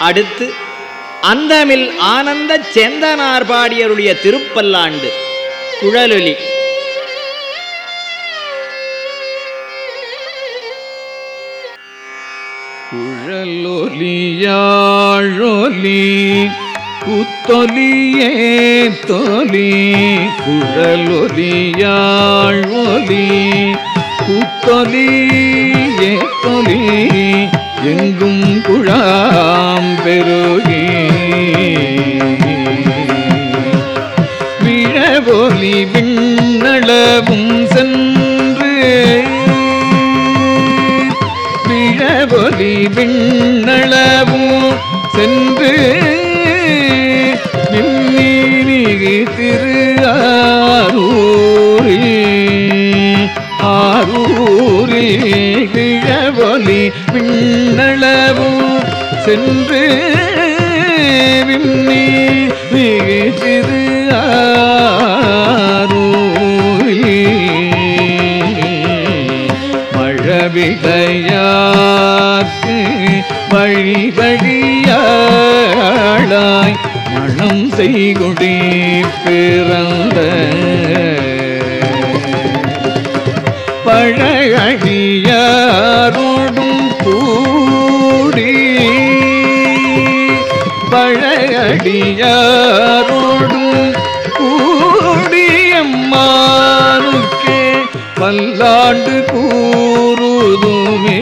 அடுத்து அந்தமில் ஆனந்த செந்தனார் பாடியருடைய திருப்பல்லாண்டு குழலொலி. குழலொலியாழொலி குத்தொலியே தொலி குழலொலியாழொலி குத்தொலியே தொலி எங்கும் குழா பெருகி. விழவொலி விண்ணளவும் சென்று. விழவொலி விண்ணளவும் சென்று. விண்மீனிகு திரு ஆரூரி ஆரூரில் விழவொலி விண்ணளவும் சென்று விண்ணீனிகு திரு ஆரூரில். மழவிடையாக்கு வழி செய்குடி பிறந்த பழையடியாரோடும் கூடி பழையடியாரோடும் கூடியம்மானுக்கே பல்லாண்டு கூறுதுமே.